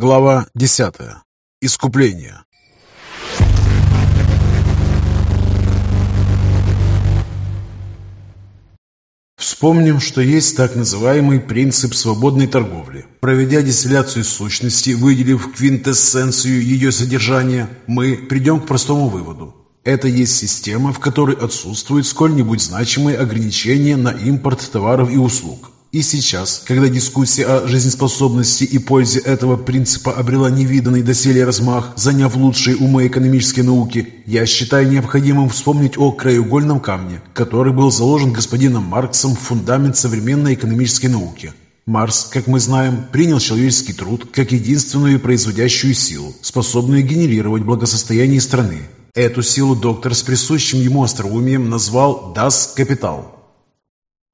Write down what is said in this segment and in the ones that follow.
Глава 10. Искупление. Вспомним, что есть так называемый принцип свободной торговли. Проведя дистилляцию сущности, выделив квинтэссенцию ее содержания, мы придем к простому выводу. Это есть система, в которой отсутствуют сколь-нибудь значимые ограничения на импорт товаров и услуг. И сейчас, когда дискуссия о жизнеспособности и пользе этого принципа обрела невиданный доселе размах, заняв лучшие умы экономической науки, я считаю необходимым вспомнить о краеугольном камне, который был заложен господином Марксом в фундамент современной экономической науки. Марс, как мы знаем, принял человеческий труд как единственную производящую силу, способную генерировать благосостояние страны. Эту силу доктор с присущим ему остроумием назвал «das Kapital».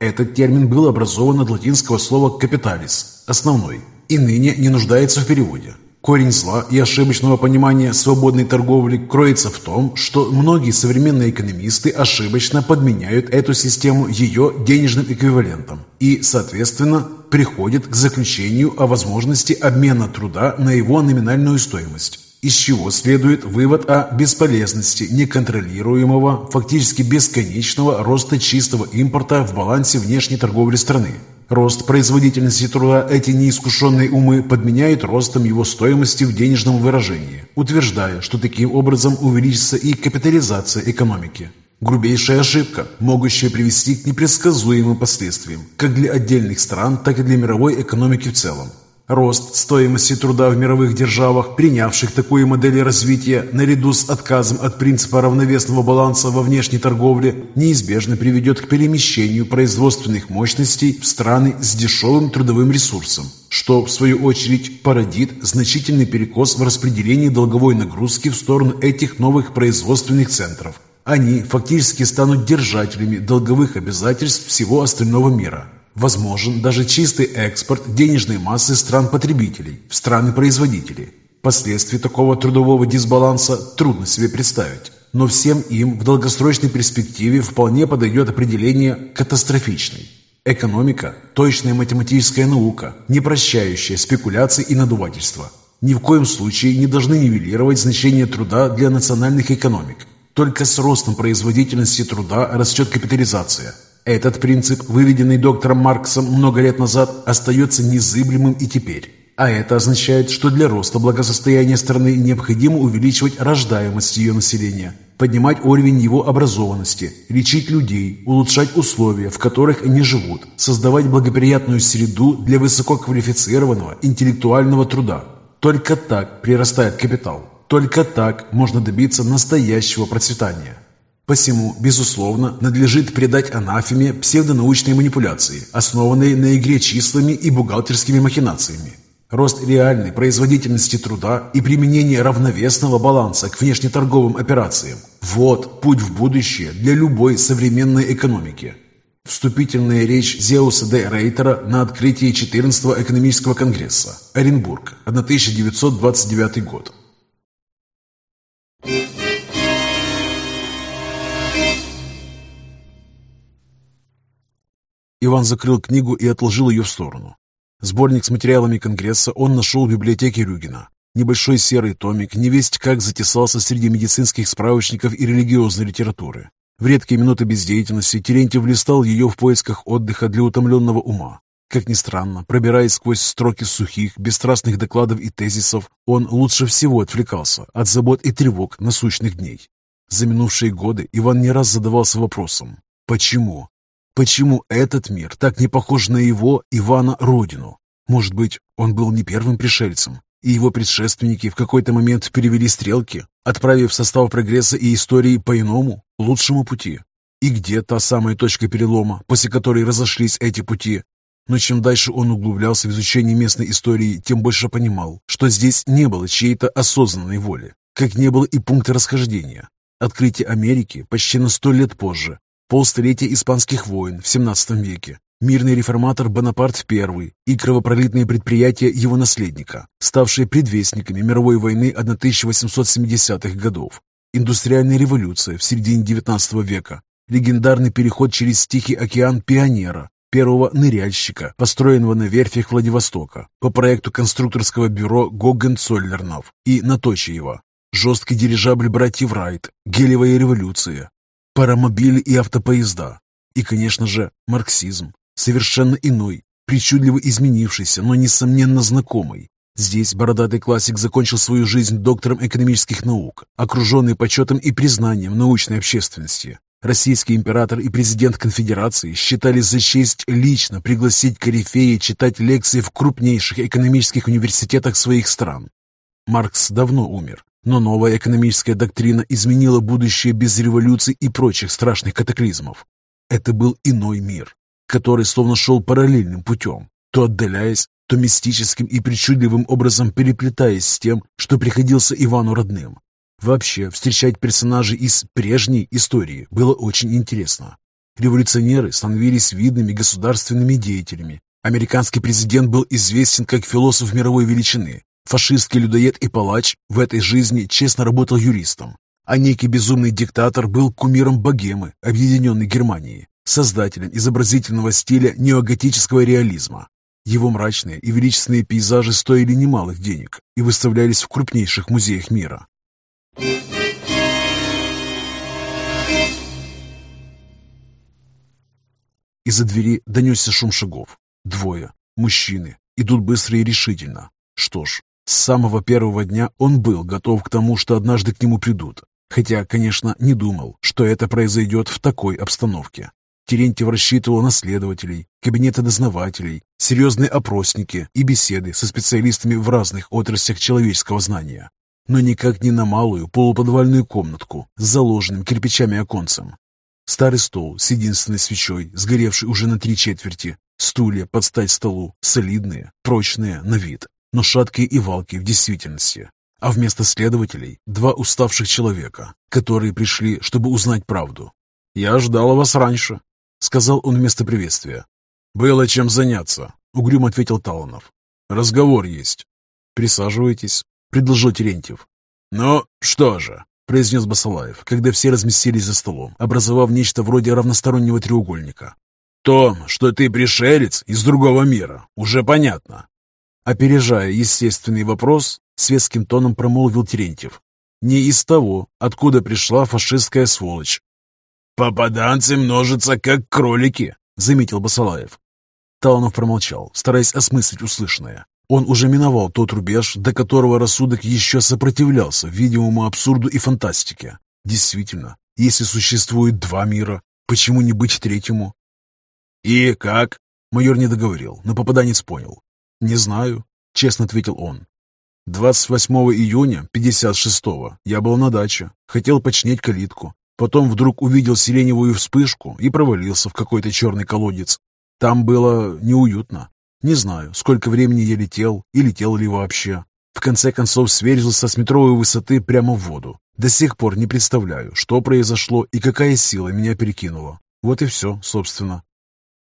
Этот термин был образован от латинского слова «капиталис» – «основной», и ныне не нуждается в переводе. Корень зла и ошибочного понимания свободной торговли кроется в том, что многие современные экономисты ошибочно подменяют эту систему ее денежным эквивалентом и, соответственно, приходят к заключению о возможности обмена труда на его номинальную стоимость из чего следует вывод о бесполезности неконтролируемого, фактически бесконечного роста чистого импорта в балансе внешней торговли страны. Рост производительности труда эти неискушенные умы подменяют ростом его стоимости в денежном выражении, утверждая, что таким образом увеличится и капитализация экономики. Грубейшая ошибка, могущая привести к непредсказуемым последствиям, как для отдельных стран, так и для мировой экономики в целом. Рост стоимости труда в мировых державах, принявших такую модель развития, наряду с отказом от принципа равновесного баланса во внешней торговле, неизбежно приведет к перемещению производственных мощностей в страны с дешевым трудовым ресурсом, что, в свою очередь, породит значительный перекос в распределении долговой нагрузки в сторону этих новых производственных центров. Они фактически станут держателями долговых обязательств всего остального мира – Возможен даже чистый экспорт денежной массы стран-потребителей в страны-производители. Последствия такого трудового дисбаланса трудно себе представить. Но всем им в долгосрочной перспективе вполне подойдет определение «катастрофичный». Экономика – точная математическая наука, не прощающая спекуляций и надувательства. Ни в коем случае не должны нивелировать значение труда для национальных экономик. Только с ростом производительности труда растет капитализация – этот принцип, выведенный доктором Марксом много лет назад, остается незыблемым и теперь. А это означает, что для роста благосостояния страны необходимо увеличивать рождаемость ее населения, поднимать уровень его образованности, лечить людей, улучшать условия, в которых они живут, создавать благоприятную среду для высококвалифицированного интеллектуального труда. Только так прирастает капитал. Только так можно добиться настоящего процветания. Посему, безусловно, надлежит предать анафеме псевдонаучные манипуляции, основанные на игре числами и бухгалтерскими махинациями. Рост реальной производительности труда и применение равновесного баланса к внешнеторговым операциям – вот путь в будущее для любой современной экономики. Вступительная речь Зеуса де Рейтера на открытии 14-го экономического конгресса. Оренбург, 1929 год. Иван закрыл книгу и отложил ее в сторону. Сборник с материалами Конгресса он нашел в библиотеке Рюгина. Небольшой серый томик, невесть как затесался среди медицинских справочников и религиозной литературы. В редкие минуты бездеятельности Терентьев листал ее в поисках отдыха для утомленного ума. Как ни странно, пробираясь сквозь строки сухих, бесстрастных докладов и тезисов, он лучше всего отвлекался от забот и тревог насущных дней. За минувшие годы Иван не раз задавался вопросом «Почему? Почему этот мир так не похож на его, Ивана, родину? Может быть, он был не первым пришельцем, и его предшественники в какой-то момент перевели стрелки, отправив состав прогресса и истории по иному, лучшему пути? И где та самая точка перелома, после которой разошлись эти пути? Но чем дальше он углублялся в изучение местной истории, тем больше понимал, что здесь не было чьей-то осознанной воли, как не было и пункта расхождения. Открытие Америки почти на сто лет позже полстолетия испанских войн в XVII веке, мирный реформатор Бонапарт I и кровопролитные предприятия его наследника, ставшие предвестниками мировой войны 1870-х годов, индустриальная революция в середине XIX века, легендарный переход через Тихий океан пионера, первого ныряльщика, построенного на верфях Владивостока по проекту конструкторского бюро Гогенцоллернов и Наточиева. Жесткий дирижабль братьев Райт, гелевая революция, паромобили и автопоезда. И, конечно же, марксизм. Совершенно иной, причудливо изменившийся, но, несомненно, знакомый. Здесь бородатый классик закончил свою жизнь доктором экономических наук, окруженный почетом и признанием научной общественности. Российский император и президент конфедерации считали за честь лично пригласить корифеи читать лекции в крупнейших экономических университетах своих стран. Маркс давно умер, но новая экономическая доктрина изменила будущее без революций и прочих страшных катаклизмов. Это был иной мир, который словно шел параллельным путем, то отдаляясь, то мистическим и причудливым образом переплетаясь с тем, что приходился Ивану родным. Вообще, встречать персонажей из прежней истории было очень интересно. Революционеры становились видными государственными деятелями. Американский президент был известен как философ мировой величины. Фашистский людоед и палач в этой жизни честно работал юристом. А некий безумный диктатор был кумиром богемы, объединенной Германии, создателем изобразительного стиля неоготического реализма. Его мрачные и величественные пейзажи стоили немалых денег и выставлялись в крупнейших музеях мира. Из-за двери донесся шум шагов. Двое, мужчины, идут быстро и решительно. Что ж, с самого первого дня он был готов к тому, что однажды к нему придут. Хотя, конечно, не думал, что это произойдет в такой обстановке. Терентьев рассчитывал на следователей, кабинеты дознавателей, серьезные опросники и беседы со специалистами в разных отраслях человеческого знания. Но никак не на малую полуподвальную комнатку с заложенным кирпичами оконцем. Старый стол с единственной свечой, сгоревший уже на три четверти, стулья под стать столу, солидные, прочные на вид, но шаткие и валки в действительности. А вместо следователей два уставших человека, которые пришли, чтобы узнать правду. «Я ждал вас раньше», сказал он вместо приветствия. «Было чем заняться», — угрюмо ответил Таланов. «Разговор есть». «Присаживайтесь», — предложил Терентьев. «Ну, что же», — произнес Басалаев, когда все разместились за столом, образовав нечто вроде равностороннего треугольника. «То, что ты пришелец из другого мира, уже понятно». Опережая естественный вопрос, светским тоном промолвил Терентьев. «Не из того, откуда пришла фашистская сволочь, «Попаданцы множатся, как кролики», — заметил Басалаев. Таланов промолчал, стараясь осмыслить услышанное. Он уже миновал тот рубеж, до которого рассудок еще сопротивлялся видимому абсурду и фантастике. Действительно, если существует два мира, почему не быть третьему? «И как?» — майор не договорил, но попаданец понял. «Не знаю», — честно ответил он. 28 июня 56-го я был на даче, хотел починить калитку. Потом вдруг увидел сиреневую вспышку и провалился в какой-то черный колодец. Там было неуютно. Не знаю, сколько времени я летел и летел ли вообще. В конце концов сверзился с метровой высоты прямо в воду. До сих пор не представляю, что произошло и какая сила меня перекинула. Вот и все, собственно.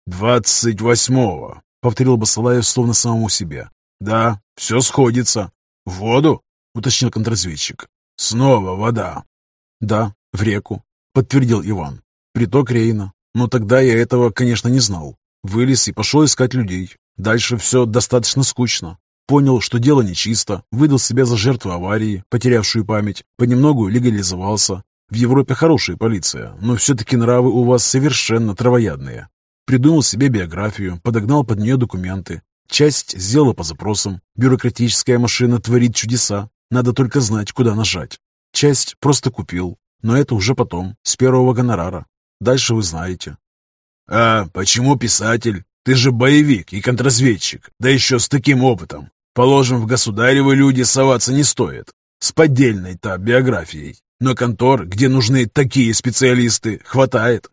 «Двадцать восьмого», — повторил Басалаев словно самому себе. «Да, все сходится. В воду?» — уточнил контрразведчик. «Снова вода». «Да, «В реку», — подтвердил Иван. «Приток Рейна. Но тогда я этого, конечно, не знал. Вылез и пошел искать людей. Дальше все достаточно скучно. Понял, что дело нечисто, выдал себя за жертву аварии, потерявшую память, понемногу легализовался. В Европе хорошая полиция, но все-таки нравы у вас совершенно травоядные. Придумал себе биографию, подогнал под нее документы. Часть сделала по запросам. Бюрократическая машина творит чудеса. Надо только знать, куда нажать. Часть просто купил. Но это уже потом, с первого гонорара. Дальше вы знаете. «А почему писатель? Ты же боевик и контрразведчик, да еще с таким опытом. Положим, в государевы люди соваться не стоит. С поддельной-то биографией. Но контор, где нужны такие специалисты, хватает».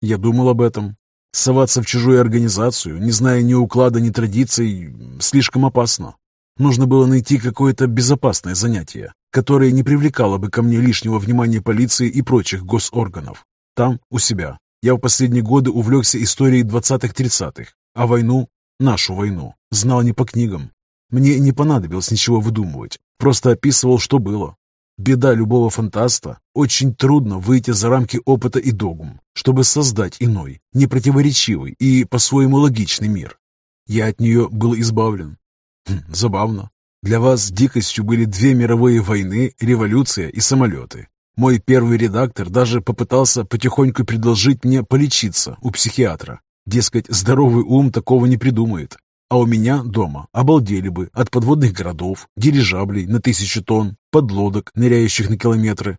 Я думал об этом. Соваться в чужую организацию, не зная ни уклада, ни традиций, слишком опасно. Нужно было найти какое-то безопасное занятие, которое не привлекало бы ко мне лишнего внимания полиции и прочих госорганов. Там, у себя, я в последние годы увлекся историей 20-30-х, а войну, нашу войну, знал не по книгам. Мне не понадобилось ничего выдумывать, просто описывал, что было. Беда любого фантаста – очень трудно выйти за рамки опыта и догм, чтобы создать иной, непротиворечивый и по-своему логичный мир. Я от нее был избавлен. Хм, забавно. Для вас дикостью были две мировые войны, революция и самолеты. Мой первый редактор даже попытался потихоньку предложить мне полечиться у психиатра. Дескать, здоровый ум такого не придумает. А у меня дома обалдели бы от подводных городов, дирижаблей на тысячу тонн, подлодок, ныряющих на километры.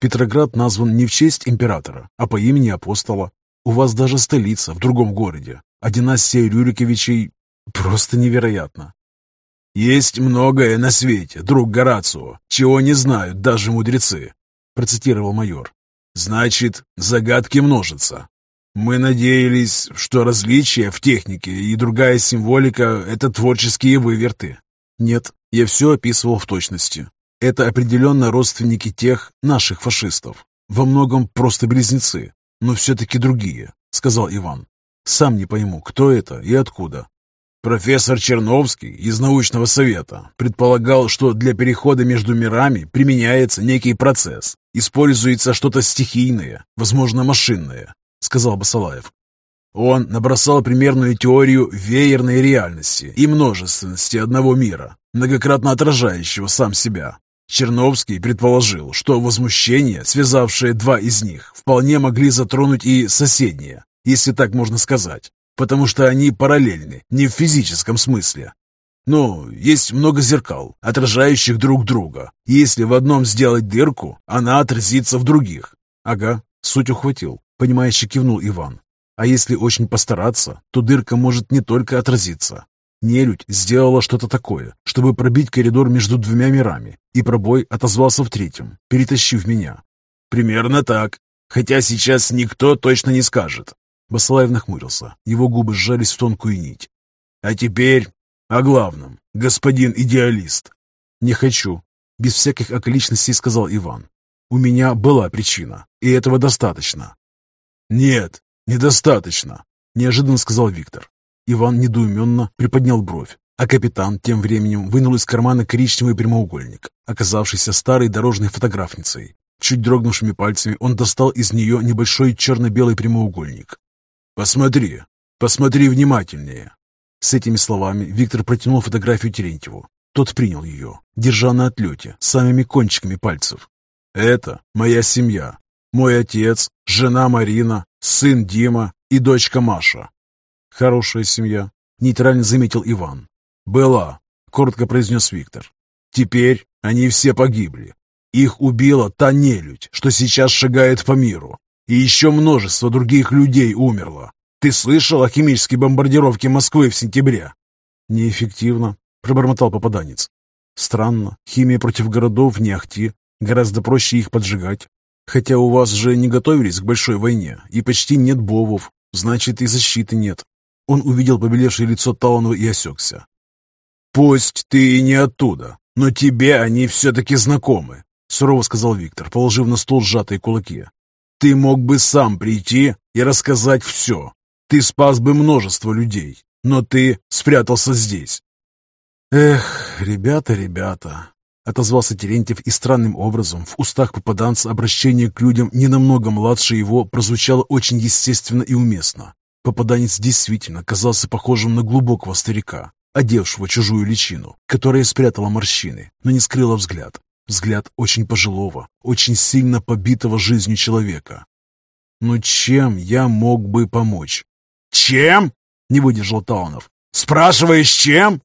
Петроград назван не в честь императора, а по имени апостола. У вас даже столица в другом городе, а династия Рюриковичей просто невероятно. «Есть многое на свете, друг Горацио, чего не знают даже мудрецы», процитировал майор. «Значит, загадки множатся. Мы надеялись, что различия в технике и другая символика — это творческие выверты. Нет, я все описывал в точности. Это определенно родственники тех наших фашистов. Во многом просто близнецы, но все-таки другие, сказал Иван. Сам не пойму, кто это и откуда. Профессор Черновский из научного совета предполагал, что для перехода между мирами применяется некий процесс, используется что-то стихийное, возможно, машинное, сказал Басалаев. Он набросал примерную теорию веерной реальности и множественности одного мира, многократно отражающего сам себя. Черновский предположил, что возмущения, связавшие два из них, вполне могли затронуть и соседние, если так можно сказать, потому что они параллельны, не в физическом смысле. Ну, есть много зеркал, отражающих друг друга. Если в одном сделать дырку, она отразится в других. Ага, суть ухватил. Понимающе кивнул Иван. А если очень постараться, то дырка может не только отразиться. Нелюдь сделала что-то такое, чтобы пробить коридор между двумя мирами, и пробой отозвался в третьем, перетащив меня. Примерно так. Хотя сейчас никто точно не скажет. Басалаев нахмурился. Его губы сжались в тонкую нить. А теперь о главном, господин идеалист. Не хочу. Без всяких околичностей сказал Иван. У меня была причина, и этого достаточно. «Нет, недостаточно», — неожиданно сказал Виктор. Иван недоуменно приподнял бровь, а капитан тем временем вынул из кармана коричневый прямоугольник, оказавшийся старой дорожной фотографницей. Чуть дрогнувшими пальцами он достал из нее небольшой черно-белый прямоугольник. «Посмотри, посмотри внимательнее». С этими словами Виктор протянул фотографию Терентьеву. Тот принял ее, держа на отлете, самыми кончиками пальцев. «Это моя семья. Мой отец, жена Марина, сын Дима и дочка Маша. Хорошая семья, нейтрально заметил Иван. Была, коротко произнес Виктор. Теперь они все погибли. Их убила та нелюдь, что сейчас шагает по миру. И еще множество других людей умерло. Ты слышал о химической бомбардировке Москвы в сентябре? Неэффективно, пробормотал попаданец. Странно, химия против городов не ахти. Гораздо проще их поджигать. Хотя у вас же не готовились к большой войне, и почти нет бовов, значит и защиты нет. Он увидел побелевшее лицо Таунова и осекся. «Пусть ты и не оттуда, но тебе они все-таки знакомы», сурово сказал Виктор, положив на стол сжатые кулаки. «Ты мог бы сам прийти и рассказать все. Ты спас бы множество людей, но ты спрятался здесь». «Эх, ребята, ребята, Отозвался Терентьев, и странным образом в устах попаданца обращение к людям не намного младше его прозвучало очень естественно и уместно. Попаданец действительно казался похожим на глубокого старика, одевшего чужую личину, которая спрятала морщины, но не скрыла взгляд. Взгляд очень пожилого, очень сильно побитого жизнью человека. «Ну чем я мог бы помочь?» «Чем?» — не выдержал Таунов. «Спрашиваешь, чем?»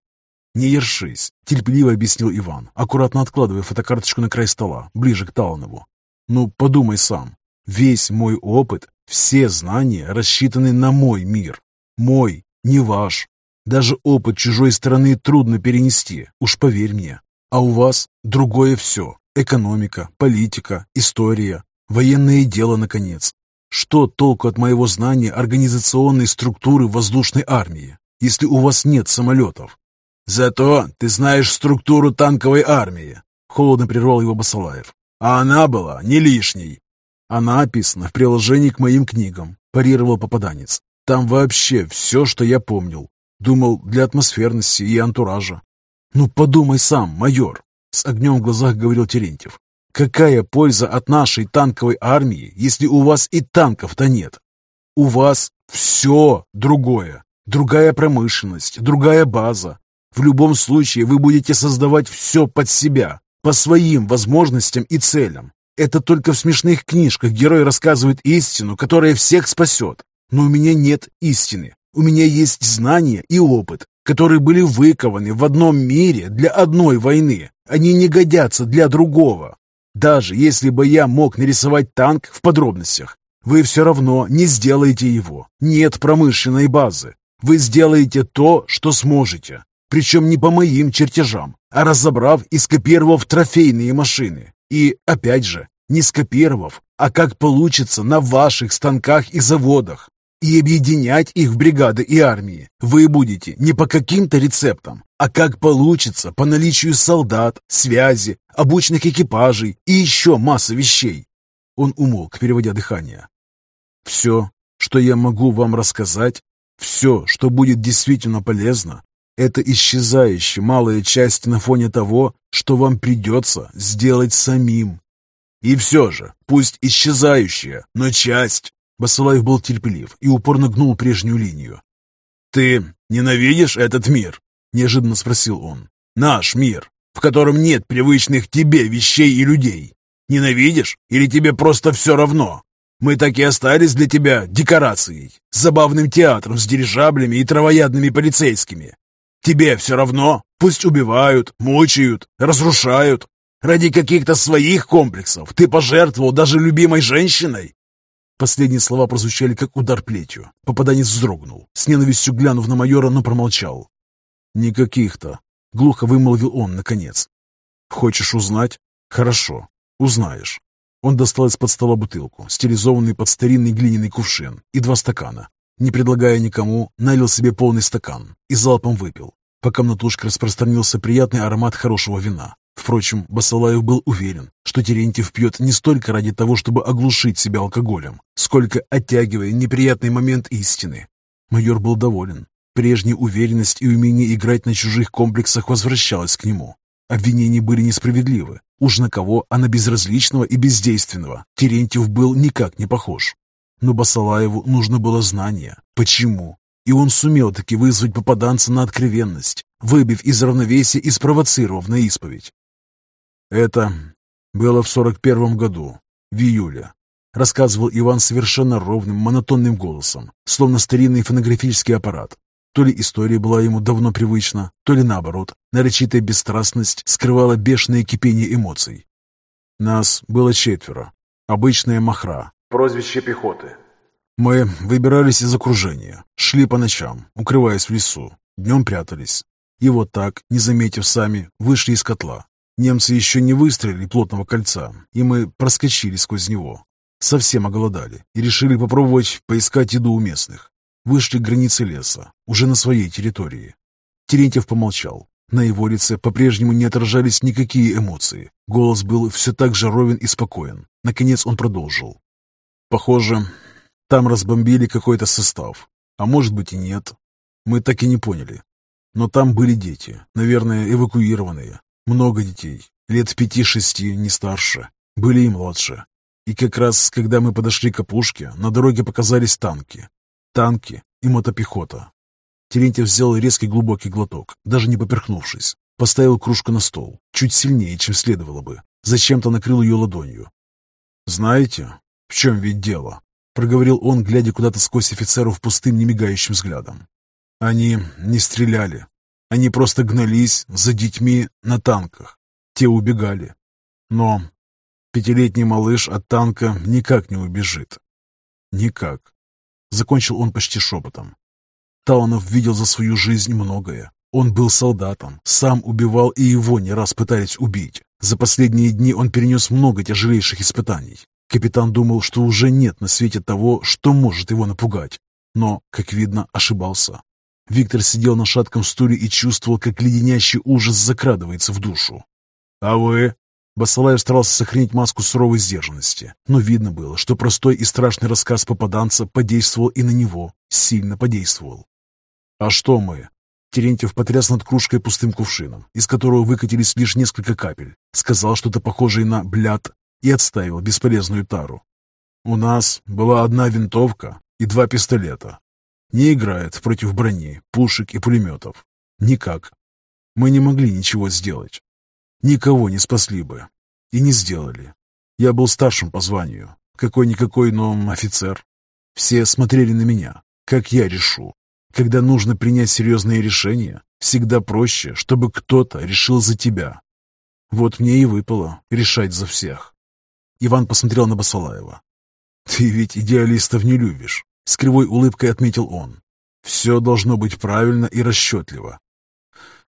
«Не ершись», — терпеливо объяснил Иван, аккуратно откладывая фотокарточку на край стола, ближе к Таланову. «Ну, подумай сам. Весь мой опыт, все знания рассчитаны на мой мир. Мой, не ваш. Даже опыт чужой страны трудно перенести, уж поверь мне. А у вас другое все. Экономика, политика, история, военное дело, наконец. Что толку от моего знания организационной структуры воздушной армии, если у вас нет самолетов? «Зато ты знаешь структуру танковой армии», — холодно прервал его Басалаев. «А она была не лишней». «Она описана в приложении к моим книгам», — парировал попаданец. «Там вообще все, что я помнил. Думал, для атмосферности и антуража». «Ну, подумай сам, майор», — с огнем в глазах говорил Терентьев. Какая польза от нашей танковой армии, если у вас и танков-то нет? У вас все другое. Другая промышленность, другая база. В любом случае вы будете создавать все под себя, по своим возможностям и целям. Это только в смешных книжках герой рассказывает истину, которая всех спасет. Но у меня нет истины. У меня есть знания и опыт, которые были выкованы в одном мире для одной войны. Они не годятся для другого. Даже если бы я мог нарисовать танк в подробностях, вы все равно не сделаете его. Нет промышленной базы. Вы сделаете то, что сможете. Причем не по моим чертежам, а разобрав и скопировав трофейные машины. И, опять же, не скопировав, а как получится на ваших станках и заводах. И объединять их в бригады и армии вы будете не по каким-то рецептам, а как получится по наличию солдат, связи, обученных экипажей и еще масса вещей. Он умолк, переводя дыхание. Все, что я могу вам рассказать, все, что будет действительно полезно, это исчезающая малая часть на фоне того, что вам придется сделать самим. И все же, пусть исчезающая, но часть. Басалаев был терпелив и упорно гнул прежнюю линию. «Ты ненавидишь этот мир?» – неожиданно спросил он. «Наш мир, в котором нет привычных тебе вещей и людей. Ненавидишь или тебе просто все равно? Мы так и остались для тебя декорацией, забавным театром с дирижаблями и травоядными полицейскими. Тебе все равно? Пусть убивают, мучают, разрушают. Ради каких-то своих комплексов ты пожертвовал даже любимой женщиной? Последние слова прозвучали как удар плетью. Попаданец вздрогнул, с ненавистью глянув на майора, но промолчал. «Никаких-то», — глухо вымолвил он, наконец. «Хочешь узнать? Хорошо, узнаешь». Он достал из-под стола бутылку, стилизованный под старинный глиняный кувшин, и два стакана. Не предлагая никому, налил себе полный стакан и залпом выпил. По комнатушке распространился приятный аромат хорошего вина. Впрочем, Басалаев был уверен, что Терентьев пьет не столько ради того, чтобы оглушить себя алкоголем, сколько оттягивая неприятный момент истины. Майор был доволен. Прежняя уверенность и умение играть на чужих комплексах возвращалась к нему. Обвинения были несправедливы. Уж на кого, а на безразличного и бездейственного Терентьев был никак не похож. Но Басалаеву нужно было знание. Почему? И он сумел таки вызвать попаданца на откровенность, выбив из равновесия и спровоцировав на исповедь. Это было в сорок первом году, в июле, рассказывал Иван совершенно ровным, монотонным голосом, словно старинный фонографический аппарат. То ли история была ему давно привычна, то ли наоборот, нарочитая бесстрастность скрывала бешеное кипение эмоций. Нас было четверо. Обычная махра, прозвище пехоты. Мы выбирались из окружения, шли по ночам, укрываясь в лесу, днем прятались. И вот так, не заметив сами, вышли из котла. Немцы еще не выстрелили плотного кольца, и мы проскочили сквозь него. Совсем оголодали и решили попробовать поискать еду у местных. Вышли к границе леса, уже на своей территории. Терентьев помолчал. На его лице по-прежнему не отражались никакие эмоции. Голос был все так же ровен и спокоен. Наконец он продолжил. Похоже, там разбомбили какой-то состав. А может быть и нет. Мы так и не поняли. Но там были дети, наверное, эвакуированные. Много детей, лет пяти-шести, не старше. Были и младше. И как раз, когда мы подошли к опушке, на дороге показались танки. Танки и мотопехота. Терентьев сделал резкий глубокий глоток, даже не поперхнувшись. Поставил кружку на стол, чуть сильнее, чем следовало бы. Зачем-то накрыл ее ладонью. «Знаете, в чем ведь дело?» — проговорил он, глядя куда-то сквозь офицеров пустым, немигающим взглядом. «Они не стреляли. Они просто гнались за детьми на танках. Те убегали. Но пятилетний малыш от танка никак не убежит. Никак. Закончил он почти шепотом. Таунов видел за свою жизнь многое. Он был солдатом, сам убивал и его не раз пытались убить. За последние дни он перенес много тяжелейших испытаний. Капитан думал, что уже нет на свете того, что может его напугать. Но, как видно, ошибался. Виктор сидел на шатком стуле и чувствовал, как леденящий ужас закрадывается в душу. «А вы?» Басалаев старался сохранить маску суровой сдержанности, но видно было, что простой и страшный рассказ попаданца подействовал и на него, сильно подействовал. «А что мы?» Терентьев потряс над кружкой пустым кувшином, из которого выкатились лишь несколько капель, сказал что-то похожее на «бляд» и отставил бесполезную тару. «У нас была одна винтовка и два пистолета. Не играет против брони, пушек и пулеметов. Никак. Мы не могли ничего сделать. Никого не спасли бы. И не сделали. Я был старшим по званию. Какой-никакой, но офицер. Все смотрели на меня. Как я решу. Когда нужно принять серьезные решения, всегда проще, чтобы кто-то решил за тебя. Вот мне и выпало решать за всех. Иван посмотрел на Басалаева. «Ты ведь идеалистов не любишь», — с кривой улыбкой отметил он. «Все должно быть правильно и расчетливо».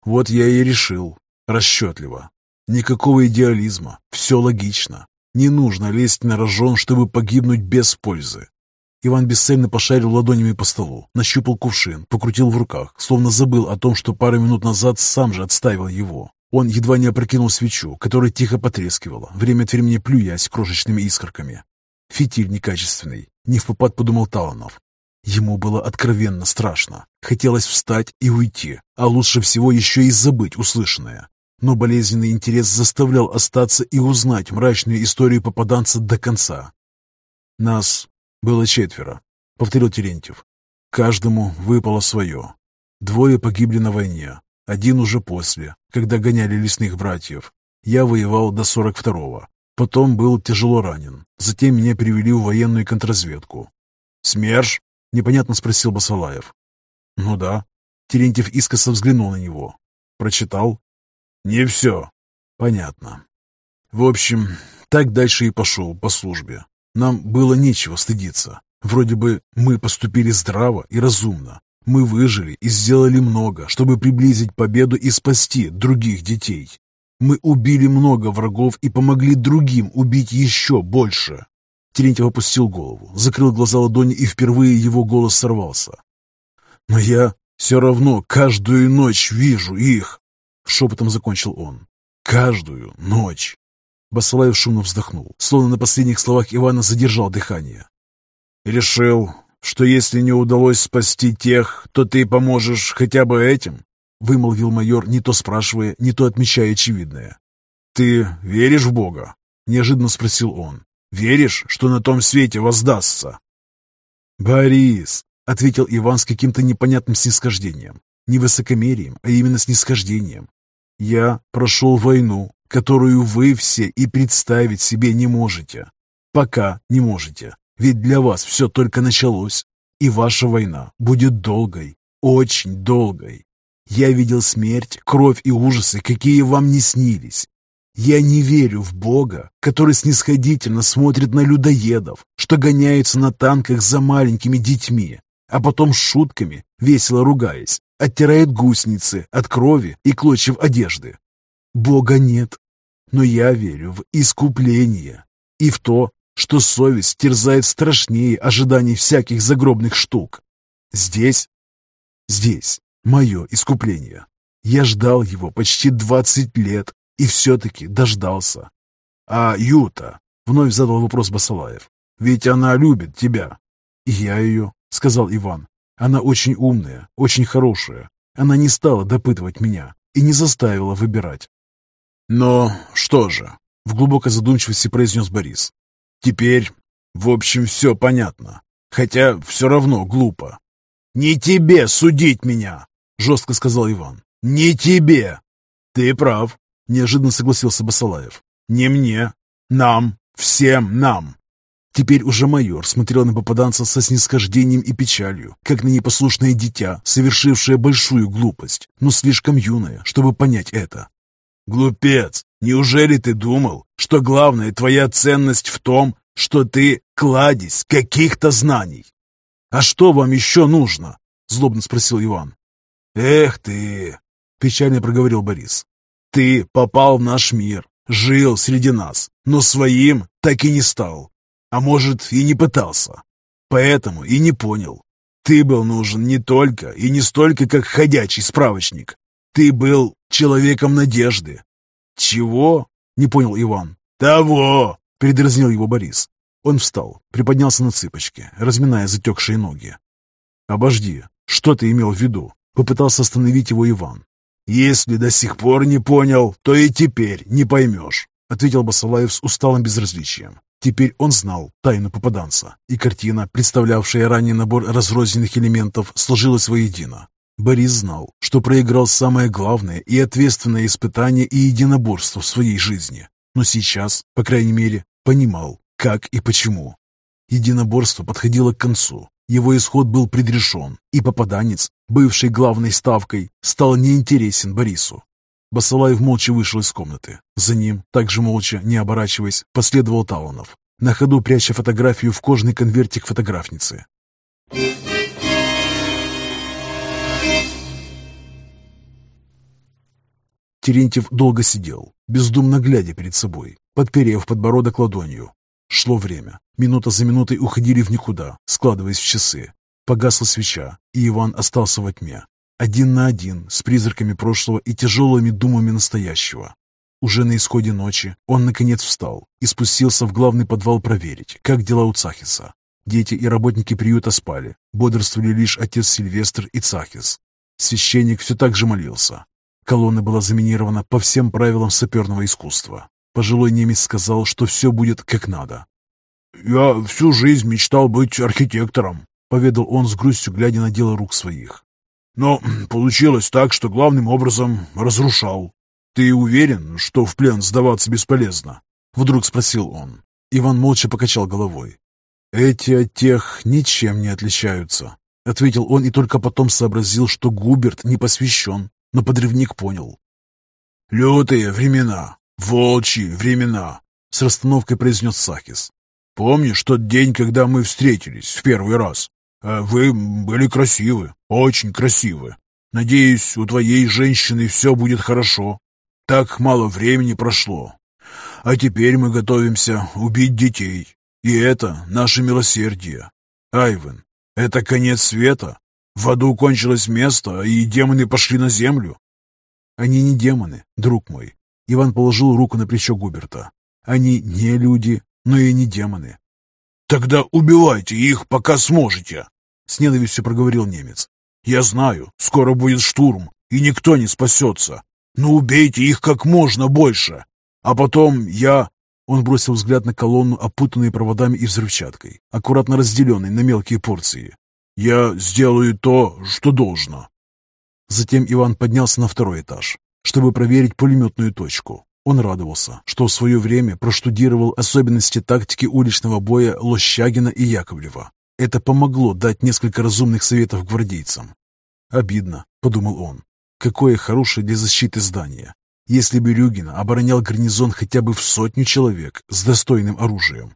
Вот я и решил. Расчетливо. Никакого идеализма. Все логично. Не нужно лезть на рожон, чтобы погибнуть без пользы. Иван бесцельно пошарил ладонями по столу, нащупал кувшин, покрутил в руках, словно забыл о том, что пару минут назад сам же отставил его. Он едва не опрокинул свечу, которая тихо потрескивала, время от времени плюясь крошечными искорками. Фитиль некачественный, не в попад подумал Таланов. Ему было откровенно страшно. Хотелось встать и уйти, а лучше всего еще и забыть услышанное. Но болезненный интерес заставлял остаться и узнать мрачную историю попаданца до конца. «Нас было четверо», — повторил Терентьев. «Каждому выпало свое. Двое погибли на войне, один уже после, когда гоняли лесных братьев. Я воевал до сорок второго. Потом был тяжело ранен. Затем меня перевели в военную контрразведку. «СМЕРШ?» — непонятно спросил Басалаев. «Ну да». Терентьев искоса взглянул на него. «Прочитал?» «Не все». «Понятно». В общем, так дальше и пошел по службе. Нам было нечего стыдиться. Вроде бы мы поступили здраво и разумно. Мы выжили и сделали много, чтобы приблизить победу и спасти других детей. Мы убили много врагов и помогли другим убить еще больше. Терентьев опустил голову, закрыл глаза ладони, и впервые его голос сорвался. «Но я все равно каждую ночь вижу их!» Шепотом закончил он. «Каждую ночь!» Басалаев шумно вздохнул, словно на последних словах Ивана задержал дыхание. «Решил, что если не удалось спасти тех, то ты поможешь хотя бы этим?» Вымолвил майор, не то спрашивая, не то отмечая очевидное. «Ты веришь в Бога?» — неожиданно спросил он. Веришь, что на том свете воздастся?» «Борис», — ответил Иван с каким-то непонятным снисхождением. Не высокомерием, а именно снисхождением. «Я прошел войну, которую вы все и представить себе не можете. Пока не можете, ведь для вас все только началось, и ваша война будет долгой, очень долгой. Я видел смерть, кровь и ужасы, какие вам не снились. Я не верю в Бога, который снисходительно смотрит на людоедов, что гоняются на танках за маленькими детьми, а потом шутками, весело ругаясь, оттирает гусеницы от крови и клочев одежды. Бога нет, но я верю в искупление и в то, что совесть терзает страшнее ожиданий всяких загробных штук. Здесь, здесь мое искупление. Я ждал его почти двадцать лет, и все-таки дождался. «А Юта?» — вновь задал вопрос Басалаев. «Ведь она любит тебя». «И я ее», — сказал Иван. «Она очень умная, очень хорошая. Она не стала допытывать меня и не заставила выбирать». «Но что же?» — в глубокой задумчивости произнес Борис. «Теперь, в общем, все понятно. Хотя все равно глупо». «Не тебе судить меня!» — жестко сказал Иван. «Не тебе!» «Ты прав. Неожиданно согласился Басалаев. «Не мне. Нам. Всем нам». Теперь уже майор смотрел на попаданца со снисхождением и печалью, как на непослушное дитя, совершившее большую глупость, но слишком юное, чтобы понять это. «Глупец! Неужели ты думал, что главная твоя ценность в том, что ты кладезь каких-то знаний?» «А что вам еще нужно?» — злобно спросил Иван. «Эх ты!» — печально проговорил Борис. Ты попал в наш мир, жил среди нас, но своим так и не стал. А может, и не пытался. Поэтому и не понял. Ты был нужен не только и не столько, как ходячий справочник. Ты был человеком надежды. Чего? Не понял Иван. Того! Передразнил его Борис. Он встал, приподнялся на цыпочки, разминая затекшие ноги. «Обожди, что ты имел в виду?» Попытался остановить его Иван. «Если до сих пор не понял, то и теперь не поймешь», ответил Басалаев с усталым безразличием. Теперь он знал тайну попаданца, и картина, представлявшая ранее набор разрозненных элементов, сложилась воедино. Борис знал, что проиграл самое главное и ответственное испытание и единоборство в своей жизни, но сейчас, по крайней мере, понимал, как и почему. Единоборство подходило к концу, его исход был предрешен, и попаданец, бывший главной ставкой, стал неинтересен Борису. Басалаев молча вышел из комнаты. За ним, также молча, не оборачиваясь, последовал Таланов, на ходу пряча фотографию в кожный конвертик фотографницы. Терентьев долго сидел, бездумно глядя перед собой, подперев подбородок ладонью. Шло время. Минута за минутой уходили в никуда, складываясь в часы. Погасла свеча, и Иван остался во тьме, один на один с призраками прошлого и тяжелыми думами настоящего. Уже на исходе ночи он наконец встал и спустился в главный подвал проверить, как дела у Цахиса. Дети и работники приюта спали, бодрствовали лишь отец Сильвестр и Цахис. Священник все так же молился. Колонна была заминирована по всем правилам саперного искусства. Пожилой немец сказал, что все будет как надо. «Я всю жизнь мечтал быть архитектором», — поведал он с грустью, глядя на дело рук своих. Но получилось так, что главным образом разрушал. Ты уверен, что в плен сдаваться бесполезно? Вдруг спросил он. Иван молча покачал головой. Эти от тех ничем не отличаются, ответил он и только потом сообразил, что Губерт не посвящен, но подрывник понял. «Лютые времена, волчьи времена», — с расстановкой произнес Сахис. «Помнишь тот день, когда мы встретились в первый раз? А вы были красивы, очень красивы. Надеюсь, у твоей женщины все будет хорошо. Так мало времени прошло. А теперь мы готовимся убить детей. И это наше милосердие. Айвен, это конец света. В аду кончилось место, и демоны пошли на землю. Они не демоны, друг мой. Иван положил руку на плечо Губерта. Они не люди, но и не демоны. «Тогда убивайте их, пока сможете!» С ненавистью проговорил немец. «Я знаю, скоро будет штурм, и никто не спасется. Но убейте их как можно больше. А потом я...» Он бросил взгляд на колонну, опутанную проводами и взрывчаткой, аккуратно разделенной на мелкие порции. «Я сделаю то, что должно». Затем Иван поднялся на второй этаж, чтобы проверить пулеметную точку. Он радовался, что в свое время проштудировал особенности тактики уличного боя Лощагина и Яковлева. Это помогло дать несколько разумных советов гвардейцам. «Обидно», — подумал он. «Какое хорошее для защиты здание. Если бы Рюгина оборонял гарнизон хотя бы в сотню человек с достойным оружием.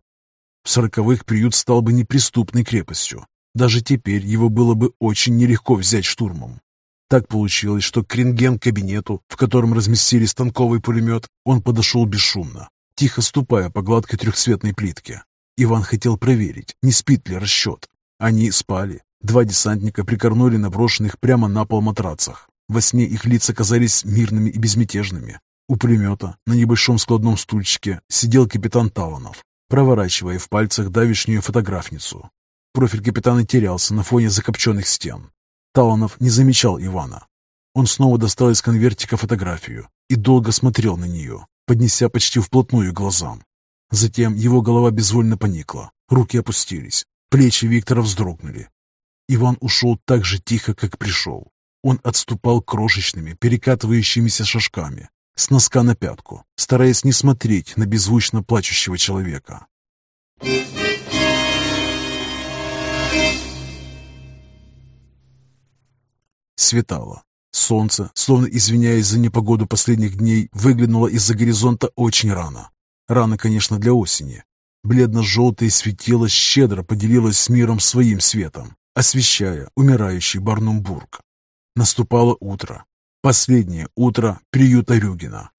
В сороковых приют стал бы неприступной крепостью. Даже теперь его было бы очень нелегко взять штурмом. Так получилось, что к рентген-кабинету, в котором разместили станковый пулемет, он подошел бесшумно, тихо ступая по гладкой трехцветной плитке. Иван хотел проверить, не спит ли расчет. Они спали. Два десантника прикорнули на брошенных прямо на пол матрацах. Во сне их лица казались мирными и безмятежными. У пулемета на небольшом складном стульчике сидел капитан Таланов, проворачивая в пальцах давишнюю фотографницу. Профиль капитана терялся на фоне закопченных стен. Таланов не замечал Ивана. Он снова достал из конвертика фотографию и долго смотрел на нее, поднеся почти вплотную глазам. Затем его голова безвольно поникла, руки опустились, плечи Виктора вздрогнули. Иван ушел так же тихо, как пришел. Он отступал крошечными, перекатывающимися шажками, с носка на пятку, стараясь не смотреть на беззвучно плачущего человека. Светало. Солнце, словно извиняясь за непогоду последних дней, выглянуло из-за горизонта очень рано. Рано, конечно, для осени. Бледно-желтое светило щедро поделилось с миром своим светом, освещая умирающий Барнумбург. Наступало утро. Последнее утро приюта Рюгина.